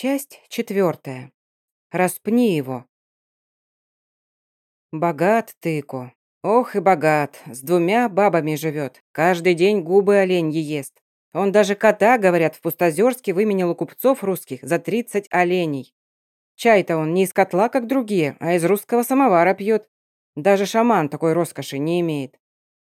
Часть четвертая. Распни его. Богат тыко. Ох и богат. С двумя бабами живет. Каждый день губы оленьи ест. Он даже кота, говорят, в Пустозерске выменял у купцов русских за 30 оленей. Чай-то он не из котла, как другие, а из русского самовара пьет. Даже шаман такой роскоши не имеет.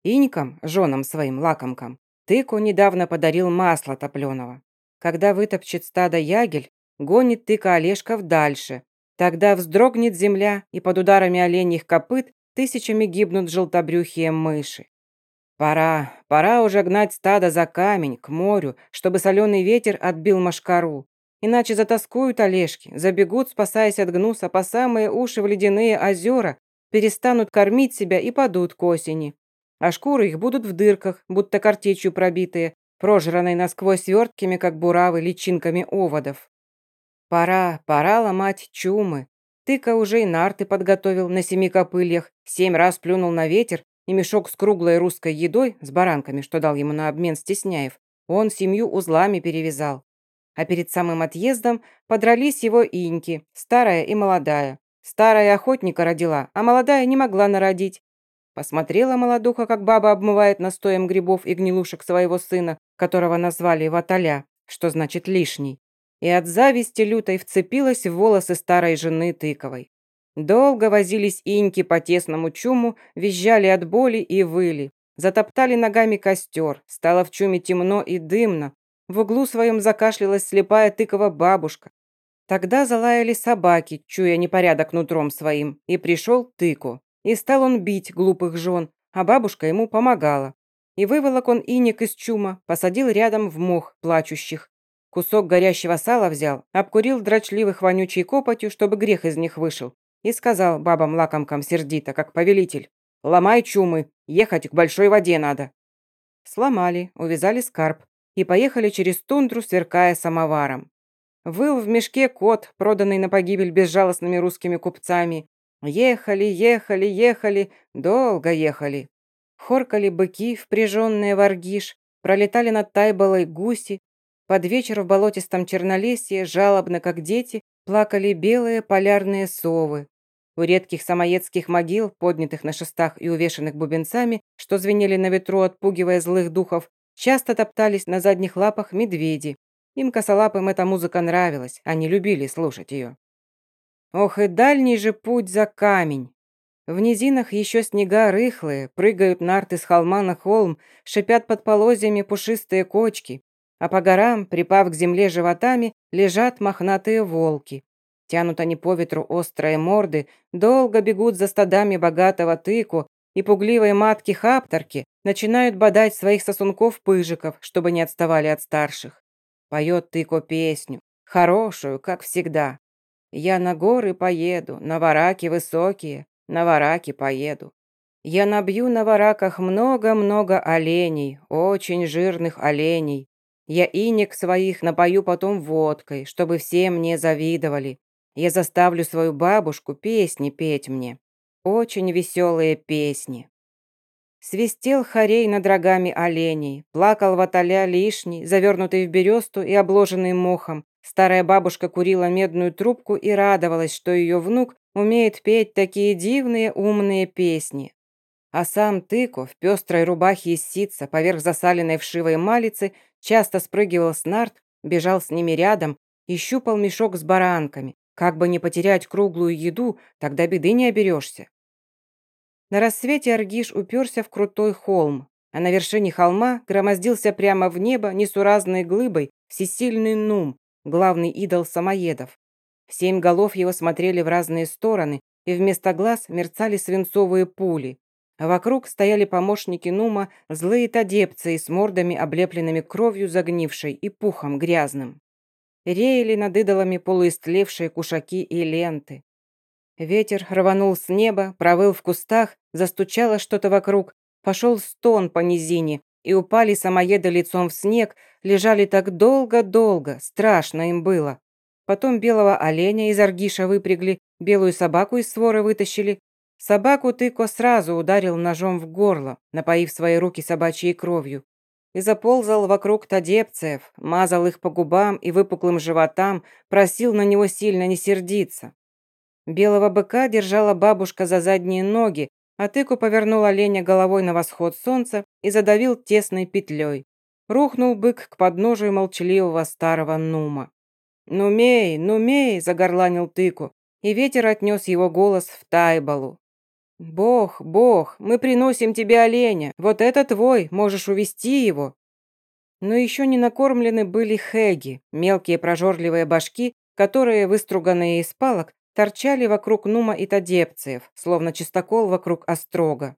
Инькам, женам своим лакомкам, тыку недавно подарил масло топленого. Когда вытопчет стадо ягель, гонит тыка Олежков дальше. Тогда вздрогнет земля, и под ударами оленьих копыт тысячами гибнут желтобрюхие мыши. Пора, пора уже гнать стадо за камень, к морю, чтобы соленый ветер отбил машкару. Иначе затаскуют Олежки, забегут, спасаясь от гнуса, по самые уши в ледяные озера, перестанут кормить себя и падут к осени. А шкуры их будут в дырках, будто картечью пробитые, прожранной насквозь свертками, как буравы, личинками оводов. Пора, пора ломать чумы. Тыка уже и нарты подготовил на семи копыльях, семь раз плюнул на ветер, и мешок с круглой русской едой, с баранками, что дал ему на обмен Стесняев, он семью узлами перевязал. А перед самым отъездом подрались его иньки, старая и молодая. Старая охотника родила, а молодая не могла народить. Посмотрела молодуха, как баба обмывает настоем грибов и гнилушек своего сына, которого назвали Ваталя, что значит лишний и от зависти лютой вцепилась в волосы старой жены Тыковой. Долго возились иньки по тесному чуму, визжали от боли и выли. Затоптали ногами костер, стало в чуме темно и дымно. В углу своем закашлялась слепая тыкова бабушка. Тогда залаяли собаки, чуя непорядок нутром своим, и пришел тыку. И стал он бить глупых жен, а бабушка ему помогала. И выволок он иник из чума, посадил рядом в мох плачущих, Кусок горящего сала взял, обкурил дрочливых вонючей копотью, чтобы грех из них вышел, и сказал бабам-лакомкам сердито, как повелитель, «Ломай чумы, ехать к большой воде надо». Сломали, увязали скарб и поехали через тундру, сверкая самоваром. Выл в мешке кот, проданный на погибель безжалостными русскими купцами. Ехали, ехали, ехали, долго ехали. Хоркали быки, впряженные в аргиш, пролетали над Тайболой гуси, под вечер в болотистом чернолесье, жалобно, как дети, плакали белые полярные совы. У редких самоедских могил, поднятых на шестах и увешанных бубенцами, что звенели на ветру, отпугивая злых духов, часто топтались на задних лапах медведи. Им косолапым эта музыка нравилась, они любили слушать ее. Ох и дальний же путь за камень. В низинах еще снега рыхлые, прыгают нарты с холма на холм, шипят под полозьями пушистые кочки, а по горам, припав к земле животами, лежат мохнатые волки. Тянут они по ветру острые морды, долго бегут за стадами богатого тыку, и пугливые матки-хапторки начинают бодать своих сосунков-пыжиков, чтобы не отставали от старших. Поет тыко песню, хорошую, как всегда. Я на горы поеду, на вараки высокие, на вараки поеду. Я набью на вараках много-много оленей, очень жирных оленей. Я иник своих напою потом водкой, чтобы все мне завидовали. Я заставлю свою бабушку песни петь мне. Очень веселые песни. Свистел хорей над рогами оленей, плакал ваталя лишний, завернутый в бересту и обложенный мохом. Старая бабушка курила медную трубку и радовалась, что ее внук умеет петь такие дивные умные песни. А сам Тыко в пестрой рубахе из ситца поверх засаленной вшивой малицы часто спрыгивал с нарт, бежал с ними рядом и щупал мешок с баранками. Как бы не потерять круглую еду, тогда беды не оберешься. На рассвете Аргиш уперся в крутой холм, а на вершине холма громоздился прямо в небо несуразной глыбой всесильный Нум, главный идол самоедов. Семь голов его смотрели в разные стороны, и вместо глаз мерцали свинцовые пули. Вокруг стояли помощники Нума, злые тадепцы с мордами, облепленными кровью загнившей и пухом грязным. Реяли над идолами полуистлевшие кушаки и ленты. Ветер рванул с неба, провыл в кустах, застучало что-то вокруг, пошел стон по низине, и упали самоеды лицом в снег, лежали так долго-долго, страшно им было. Потом белого оленя из аргиша выпрягли, белую собаку из своры вытащили, Собаку Тыко сразу ударил ножом в горло, напоив свои руки собачьей кровью. и заползал вокруг тадепцев, мазал их по губам и выпуклым животам, просил на него сильно не сердиться. Белого быка держала бабушка за задние ноги, а тыку повернул оленя головой на восход солнца и задавил тесной петлей. Рухнул бык к подножию молчаливого старого нума. «Нумей, нумей!» – загорланил тыку, и ветер отнес его голос в Тайбалу. «Бог, Бог, мы приносим тебе оленя, вот это твой, можешь увести его». Но еще не накормлены были хэги, мелкие прожорливые башки, которые, выструганные из палок, торчали вокруг Нума и Тадепцев, словно чистокол вокруг острога.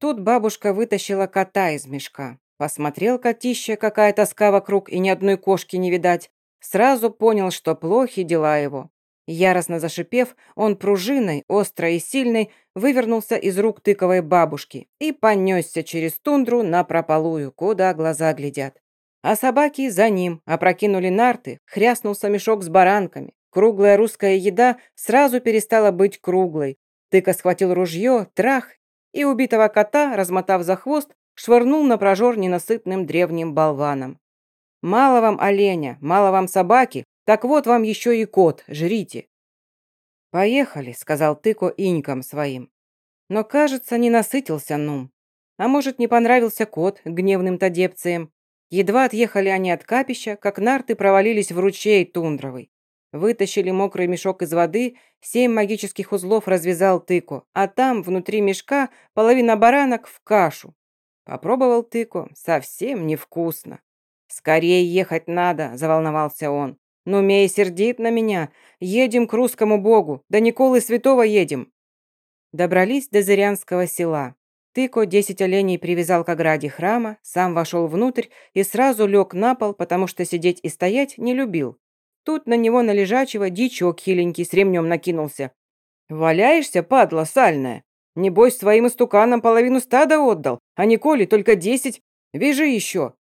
Тут бабушка вытащила кота из мешка. Посмотрел котище, какая тоска вокруг и ни одной кошки не видать. Сразу понял, что плохи дела его. Яростно зашипев, он пружиной, острой и сильной, вывернулся из рук тыковой бабушки и понесся через тундру на прополую, куда глаза глядят. А собаки за ним опрокинули нарты, хряснулся мешок с баранками. Круглая русская еда сразу перестала быть круглой. Тыка схватил ружье, трах, и убитого кота, размотав за хвост, швырнул на прожор ненасытным древним болваном. «Мало вам оленя, мало вам собаки, так вот вам еще и кот, жрите». «Поехали», — сказал Тыко инькам своим. Но, кажется, не насытился Нум. А может, не понравился кот гневным тадепциям. Едва отъехали они от капища, как нарты провалились в ручей тундровый. Вытащили мокрый мешок из воды, семь магических узлов развязал тыку, а там, внутри мешка, половина баранок в кашу. Попробовал тыку, совсем невкусно. «Скорее ехать надо», – заволновался он. «Ну, Мей сердит на меня. Едем к русскому богу. До Николы Святого едем». Добрались до Зырянского села. Тыко десять оленей привязал к ограде храма, сам вошел внутрь и сразу лег на пол, потому что сидеть и стоять не любил. Тут на него на лежачего дичок хиленький с ремнем накинулся. «Валяешься, падла сальная? Небось, своим истуканам половину стада отдал, а Николе только десять. Вяжи еще!»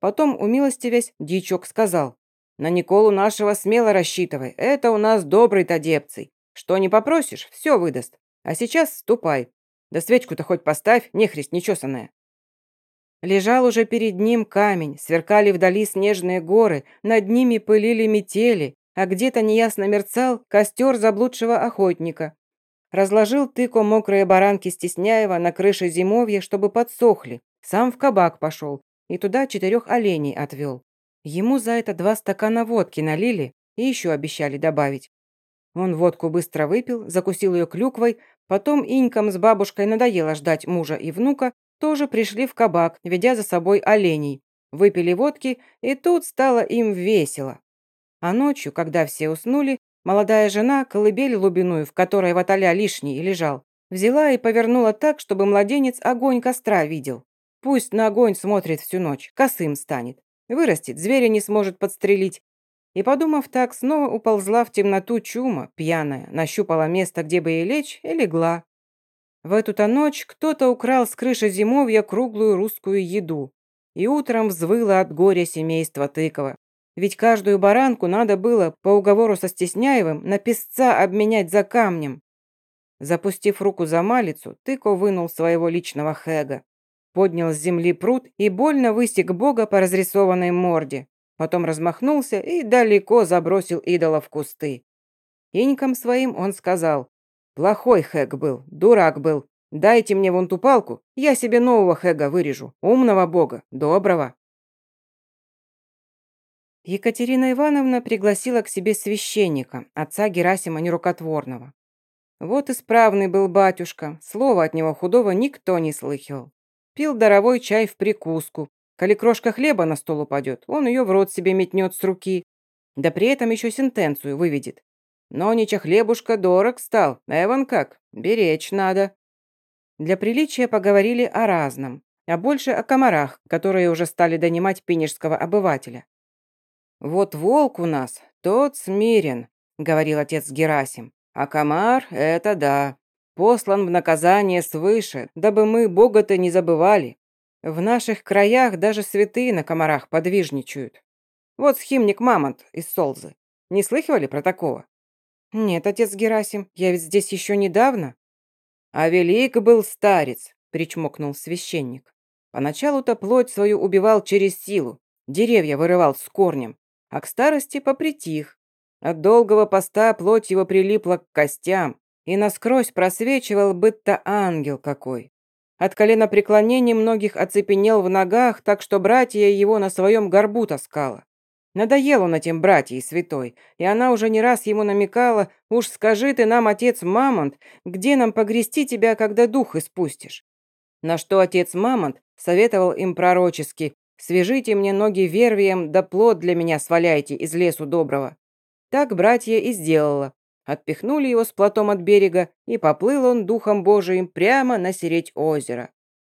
Потом, умилостивясь, дичок сказал. «На Николу нашего смело рассчитывай, это у нас добрый тадепций. Что не попросишь, все выдаст. А сейчас ступай. Да свечку-то хоть поставь, нехрест нечесанная». Лежал уже перед ним камень, сверкали вдали снежные горы, над ними пылили метели, а где-то неясно мерцал костер заблудшего охотника. Разложил тыко мокрые баранки Стесняева на крыше зимовья, чтобы подсохли. Сам в кабак пошел и туда четырех оленей отвел. Ему за это два стакана водки налили и еще обещали добавить. Он водку быстро выпил, закусил ее клюквой, потом инькам с бабушкой надоело ждать мужа и внука, тоже пришли в кабак, ведя за собой оленей. Выпили водки, и тут стало им весело. А ночью, когда все уснули, молодая жена колыбель лубиную, в которой ваталя лишний лежал, взяла и повернула так, чтобы младенец огонь костра видел. Пусть на огонь смотрит всю ночь, косым станет. Вырастет, зверя не сможет подстрелить. И, подумав так, снова уползла в темноту чума, пьяная, нащупала место, где бы ей лечь, и легла. В эту-то ночь кто-то украл с крыши зимовья круглую русскую еду. И утром взвыло от горя семейство Тыкова. Ведь каждую баранку надо было, по уговору со Стесняевым, на песца обменять за камнем. Запустив руку за малицу, Тыко вынул своего личного хэга. Поднял с земли пруд и больно высек бога по разрисованной морде. Потом размахнулся и далеко забросил идола в кусты. Инькам своим он сказал, Плохой Хэг был, дурак был. Дайте мне вон ту палку, я себе нового Хэга вырежу. Умного бога, доброго. Екатерина Ивановна пригласила к себе священника, отца Герасима Нерукотворного. Вот исправный был батюшка, слова от него худого никто не слыхивал. Пил даровой чай в прикуску. Коли крошка хлеба на стол упадет, он ее в рот себе метнет с руки. Да при этом еще сентенцию выведет. Нонича хлебушка дорог стал, эван как, беречь надо. Для приличия поговорили о разном, а больше о комарах, которые уже стали донимать пинежского обывателя. «Вот волк у нас, тот смирен», — говорил отец Герасим, «а комар — это да, послан в наказание свыше, дабы мы Бога-то не забывали. В наших краях даже святые на комарах подвижничают. Вот схимник Мамонт из Солзы. Не слыхивали про такого? «Нет, отец Герасим, я ведь здесь еще недавно». «А велик был старец», — причмокнул священник. Поначалу-то плоть свою убивал через силу, деревья вырывал с корнем, а к старости попритих. От долгого поста плоть его прилипла к костям, и насквозь просвечивал, будто ангел какой. От колена преклонений многих оцепенел в ногах, так что братья его на своем горбу таскала. Надоел он этим братьей святой, и она уже не раз ему намекала, «Уж скажи ты нам, отец Мамонт, где нам погрести тебя, когда дух испустишь?» На что отец Мамонт советовал им пророчески, «Свяжите мне ноги вервием, да плод для меня сваляйте из лесу доброго». Так братья и сделала. Отпихнули его с плотом от берега, и поплыл он духом Божиим прямо на середь озера.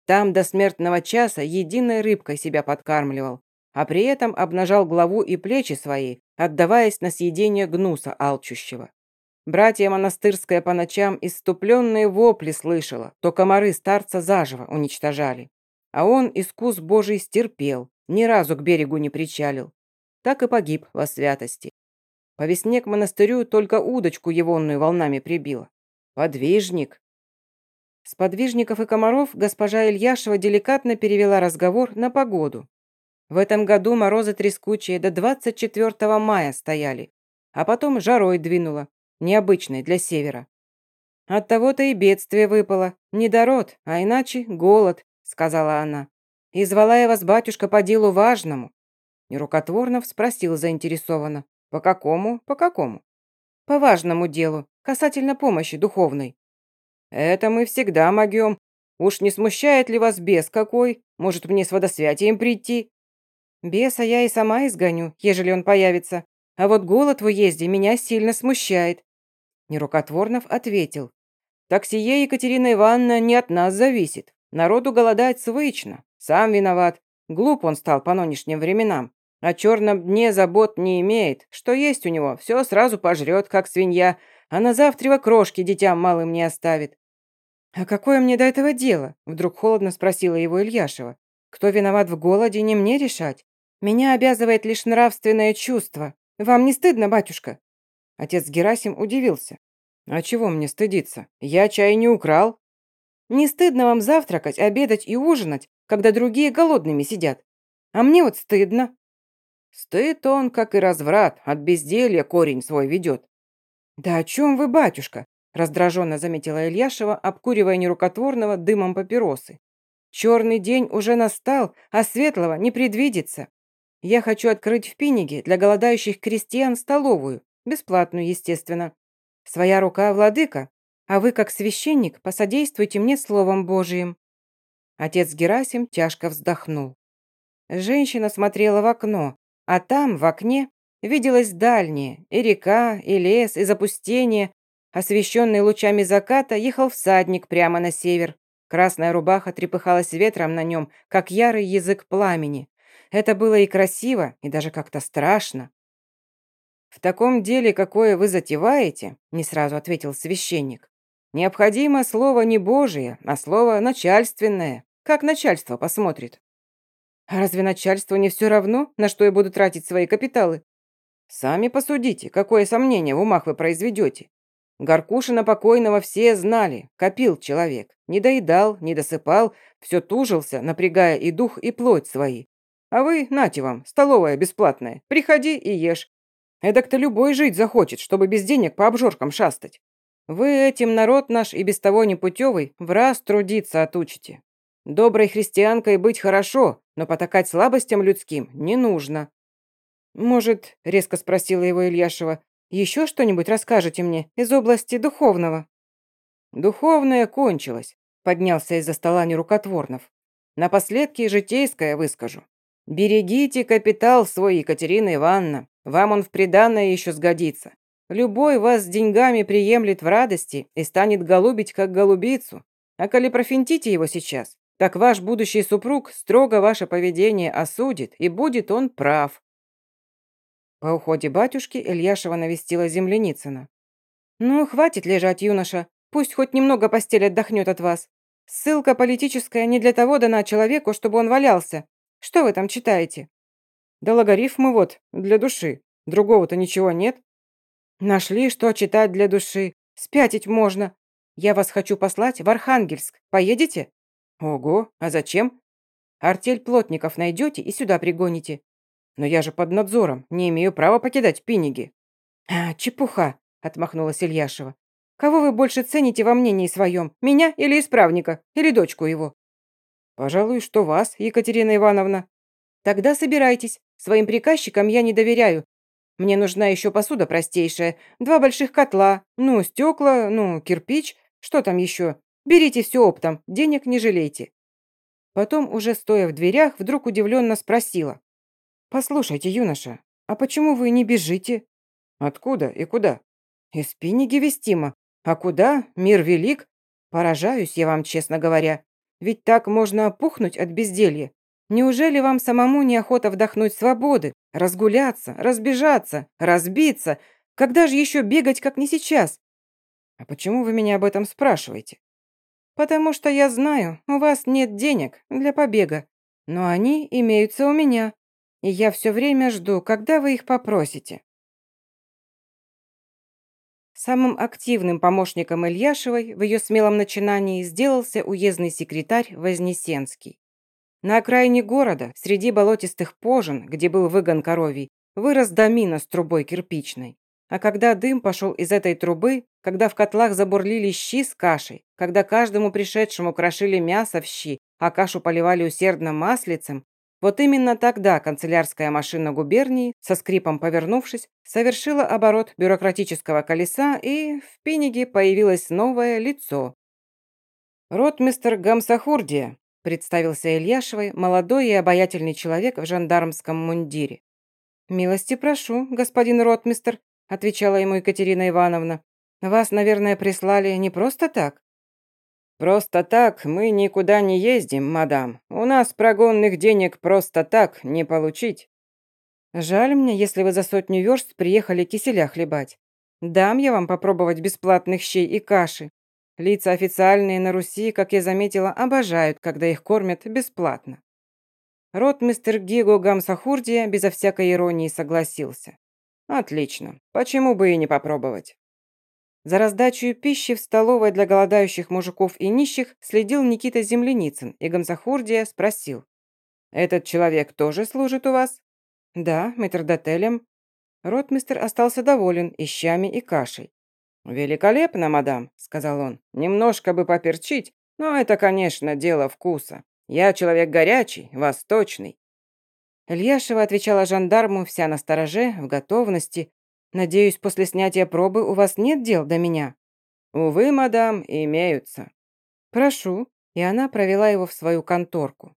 Там до смертного часа единой рыбкой себя подкармливал, а при этом обнажал главу и плечи свои, отдаваясь на съедение гнуса алчущего. Братья монастырская по ночам иступленные вопли слышала, то комары старца заживо уничтожали. А он искус Божий стерпел, ни разу к берегу не причалил. Так и погиб во святости. По весне к монастырю только удочку егонную волнами прибило. Подвижник. С подвижников и комаров госпожа Ильяшева деликатно перевела разговор на погоду. В этом году морозы трескучие до 24 мая стояли, а потом жарой двинуло, необычной для севера. От того-то и бедствие выпало, не дород, а иначе голод, сказала она. И звала я вас, батюшка, по делу важному. И Рукотворнов спросил заинтересованно. «По какому? По какому?» «По важному делу, касательно помощи духовной». «Это мы всегда могем. Уж не смущает ли вас бес какой? Может, мне с водосвятием прийти?» «Беса я и сама изгоню, ежели он появится. А вот голод в уезде меня сильно смущает». Нерукотворнов ответил. «Так сие, Екатерина Ивановна, не от нас зависит. Народу голодать свычно. Сам виноват. Глуп он стал по нынешним временам. О черном дне забот не имеет. Что есть у него, все сразу пожрет, как свинья, а на завтра крошки детям малым не оставит. «А какое мне до этого дело?» Вдруг холодно спросила его Ильяшева. «Кто виноват в голоде, не мне решать. Меня обязывает лишь нравственное чувство. Вам не стыдно, батюшка?» Отец Герасим удивился. «А чего мне стыдиться? Я чай не украл». «Не стыдно вам завтракать, обедать и ужинать, когда другие голодными сидят? А мне вот стыдно. Стыд он, как и разврат, от безделья корень свой ведет. «Да о чем вы, батюшка?» раздраженно заметила Ильяшева, обкуривая нерукотворного дымом папиросы. «Черный день уже настал, а светлого не предвидится. Я хочу открыть в Пиниге для голодающих крестьян столовую, бесплатную, естественно. Своя рука, владыка, а вы, как священник, посодействуйте мне словом Божиим». Отец Герасим тяжко вздохнул. Женщина смотрела в окно, а там, в окне, виделось дальнее, и река, и лес, и запустение. Освещенный лучами заката ехал всадник прямо на север. Красная рубаха трепыхалась ветром на нем, как ярый язык пламени. Это было и красиво, и даже как-то страшно. «В таком деле, какое вы затеваете», — не сразу ответил священник, «необходимо слово не Божие, а слово начальственное. Как начальство посмотрит?» А разве начальству не все равно, на что я буду тратить свои капиталы? Сами посудите, какое сомнение в умах вы произведете. Горкушина покойного все знали, копил человек. Не доедал, не досыпал, все тужился, напрягая и дух, и плоть свои. А вы, нате вам, столовая бесплатная, приходи и ешь. Эдак-то любой жить захочет, чтобы без денег по обжоркам шастать. Вы этим народ наш и без того непутевый в раз трудиться отучите. Доброй христианкой быть хорошо, но потакать слабостям людским не нужно. Может, резко спросила его Ильяшева, еще что-нибудь расскажете мне из области духовного? Духовное кончилось, поднялся из-за стола нерукотворнов. Напоследки житейское выскажу. Берегите капитал свой, Екатерина Ивановна, вам он в приданное еще сгодится. Любой вас с деньгами приемлет в радости и станет голубить, как голубицу. А коли профинтите его сейчас, так ваш будущий супруг строго ваше поведение осудит, и будет он прав». По уходе батюшки Ильяшева навестила Земляницына. «Ну, хватит лежать, юноша. Пусть хоть немного постель отдохнет от вас. Ссылка политическая не для того дана человеку, чтобы он валялся. Что вы там читаете?» «Да логарифмы вот, для души. Другого-то ничего нет». «Нашли, что читать для души. Спятить можно. Я вас хочу послать в Архангельск. Поедете?» «Ого, а зачем?» Артель плотников найдете и сюда пригоните. Но я же под надзором, не имею права покидать Пиниги. А, чепуха, отмахнулась Ильяшева. Кого вы больше цените во мнении своем, меня или исправника, или дочку его? Пожалуй, что вас, Екатерина Ивановна. Тогда собирайтесь. Своим приказчикам я не доверяю. Мне нужна еще посуда простейшая, два больших котла, ну, стекла, ну, кирпич, что там еще. Берите все оптом, денег не жалейте. Потом, уже стоя в дверях, вдруг удивленно спросила. «Послушайте, юноша, а почему вы не бежите?» «Откуда и куда?» «Из Пиниги вестимо. А куда? Мир велик. Поражаюсь я вам, честно говоря. Ведь так можно опухнуть от безделья. Неужели вам самому неохота вдохнуть свободы, разгуляться, разбежаться, разбиться? Когда же еще бегать, как не сейчас? А почему вы меня об этом спрашиваете? Потому что я знаю, у вас нет денег для побега, но они имеются у меня, и я все время жду, когда вы их попросите. Самым активным помощником Ильяшевой в ее смелом начинании сделался уездный секретарь Вознесенский. На окраине города, среди болотистых пожен, где был выгон коровий, вырос домина с трубой кирпичной. А когда дым пошел из этой трубы, когда в котлах забурлили щи с кашей, когда каждому пришедшему крошили мясо в щи, а кашу поливали усердно маслицем, вот именно тогда канцелярская машина губернии, со скрипом повернувшись, совершила оборот бюрократического колеса, и в Пиниге появилось новое лицо. «Ротмистер Гамсахурдия», – представился Ильяшевой, молодой и обаятельный человек в жандармском мундире. «Милости прошу, господин ротмистер», – отвечала ему Екатерина Ивановна. «Вас, наверное, прислали не просто так?» «Просто так мы никуда не ездим, мадам. У нас прогонных денег просто так не получить». «Жаль мне, если вы за сотню верст приехали киселя хлебать. Дам я вам попробовать бесплатных щей и каши. Лица официальные на Руси, как я заметила, обожают, когда их кормят бесплатно». Ротмистер Гиго Гамсахурдия безо всякой иронии согласился. «Отлично. Почему бы и не попробовать?» За раздачей пищи в столовой для голодающих мужиков и нищих следил Никита Земляницын, и Гамсахурдия спросил. «Этот человек тоже служит у вас?» «Да, метрдотелем». Ротмистер остался доволен и щами, и кашей. «Великолепно, мадам», — сказал он. «Немножко бы поперчить, но это, конечно, дело вкуса. Я человек горячий, восточный». Ильяшева отвечала жандарму вся на стороже, в готовности, Надеюсь, после снятия пробы у вас нет дел до меня?» «Увы, мадам, имеются». «Прошу». И она провела его в свою конторку.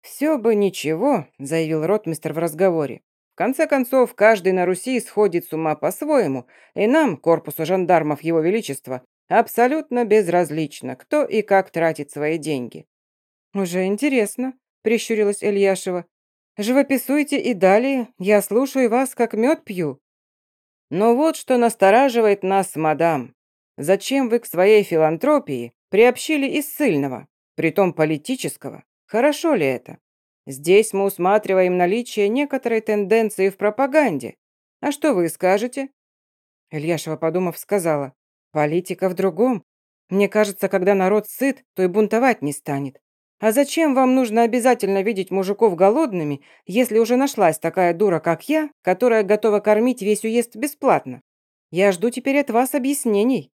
«Все бы ничего», — заявил ротмистр в разговоре. «В конце концов, каждый на Руси сходит с ума по-своему, и нам, корпусу жандармов Его Величества, абсолютно безразлично, кто и как тратит свои деньги». «Уже интересно», — прищурилась Ильяшева. «Живописуйте и далее, я слушаю вас, как мед пью». Но вот что настораживает нас, мадам. Зачем вы к своей филантропии приобщили и ссыльного, притом политического? Хорошо ли это? Здесь мы усматриваем наличие некоторой тенденции в пропаганде. А что вы скажете?» Ильяшева, подумав, сказала, «Политика в другом. Мне кажется, когда народ сыт, то и бунтовать не станет. А зачем вам нужно обязательно видеть мужиков голодными, если уже нашлась такая дура, как я, которая готова кормить весь уезд бесплатно? Я жду теперь от вас объяснений».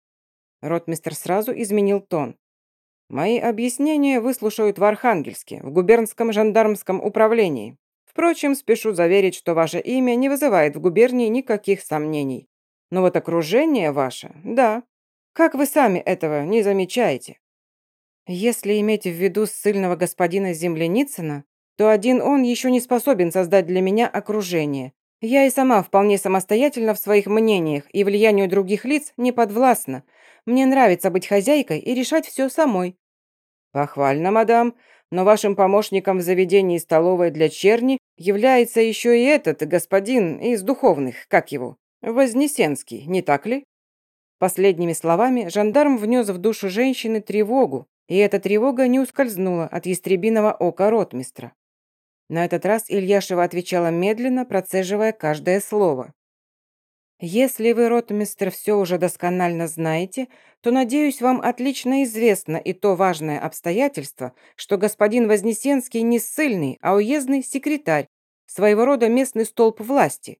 Ротмистер сразу изменил тон. «Мои объяснения выслушают в Архангельске, в губернском жандармском управлении. Впрочем, спешу заверить, что ваше имя не вызывает в губернии никаких сомнений. Но вот окружение ваше, да. Как вы сами этого не замечаете?» Если иметь в виду ссыльного господина Земляницына, то один он еще не способен создать для меня окружение. Я и сама вполне самостоятельна в своих мнениях и влиянию других лиц не подвластна. Мне нравится быть хозяйкой и решать все самой». «Похвально, мадам, но вашим помощником в заведении столовой для черни является еще и этот господин из духовных, как его, Вознесенский, не так ли?» Последними словами жандарм внес в душу женщины тревогу, и эта тревога не ускользнула от ястребиного ока ротмистра. На этот раз Ильяшева отвечала медленно, процеживая каждое слово. Если вы, ротмистр, все уже досконально знаете, то, надеюсь, вам отлично известно и то важное обстоятельство, что господин Вознесенский не ссыльный, а уездный секретарь, своего рода местный столб власти.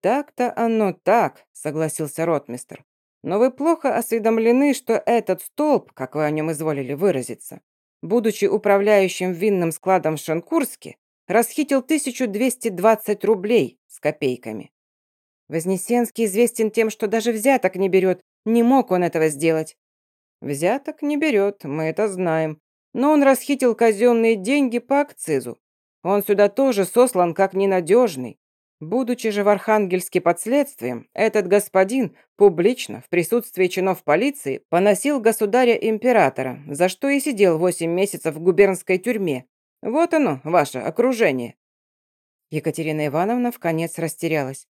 «Так-то оно так», — согласился ротмистр. «Но вы плохо осведомлены, что этот столб, как вы о нем изволили выразиться, будучи управляющим винным складом в Шанкурске, расхитил 1220 рублей с копейками. Вознесенский известен тем, что даже взяток не берет. Не мог он этого сделать. Взяток не берет, мы это знаем. Но он расхитил казенные деньги по акцизу. Он сюда тоже сослан как ненадежный. Будучи же в Архангельске под следствием, этот господин публично в присутствии чинов полиции поносил государя-императора, за что и сидел восемь месяцев в губернской тюрьме. Вот оно, ваше окружение». Екатерина Ивановна в конец растерялась.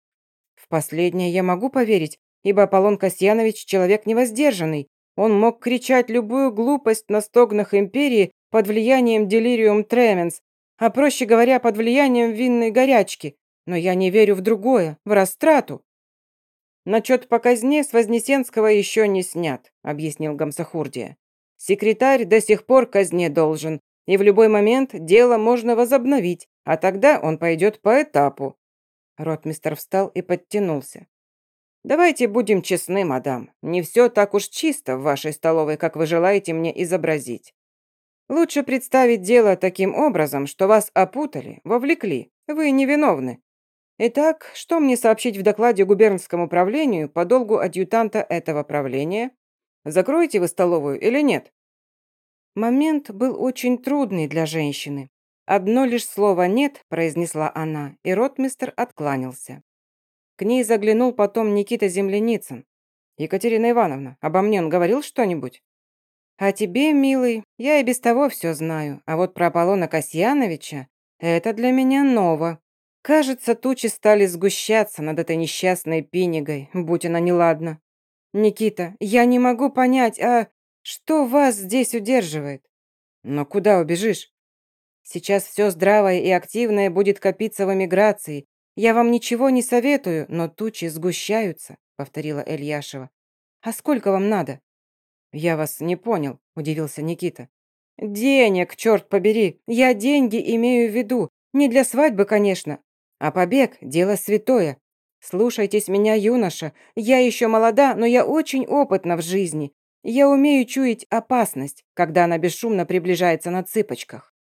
«В последнее я могу поверить, ибо Аполлон Касьянович человек невоздержанный. Он мог кричать любую глупость на стогнах империи под влиянием делириум тременс, а проще говоря, под влиянием винной горячки. Но я не верю в другое, в растрату. Начет по казне с Вознесенского еще не снят, объяснил Гамсахурдия. Секретарь до сих пор казне должен, и в любой момент дело можно возобновить, а тогда он пойдет по этапу. Ротмистер встал и подтянулся. «Давайте будем честны, мадам. Не все так уж чисто в вашей столовой, как вы желаете мне изобразить. Лучше представить дело таким образом, что вас опутали, вовлекли. Вы невиновны. Итак, что мне сообщить в докладе губернскому правлению по долгу адъютанта этого правления? Закроете вы столовую или нет? Момент был очень трудный для женщины. Одно лишь слово «нет» произнесла она, и ротмистер откланялся. К ней заглянул потом Никита Земляницын. «Екатерина Ивановна, обо мне он говорил что-нибудь?» «А тебе, милый, я и без того все знаю, а вот про Аполлона Касьяновича это для меня ново. Кажется, тучи стали сгущаться над этой несчастной пинигой, будь она неладна. Никита, я не могу понять, а что вас здесь удерживает? Но куда убежишь? Сейчас все здравое и активное будет копиться в эмиграции. Я вам ничего не советую, но тучи сгущаются, повторила Эльяшева. А сколько вам надо? Я вас не понял, удивился Никита. Денег, черт побери, я деньги имею в виду. Не для свадьбы, конечно, а побег – дело святое. Слушайтесь меня, юноша. Я еще молода, но я очень опытна в жизни. Я умею чуять опасность, когда она бесшумно приближается на цыпочках.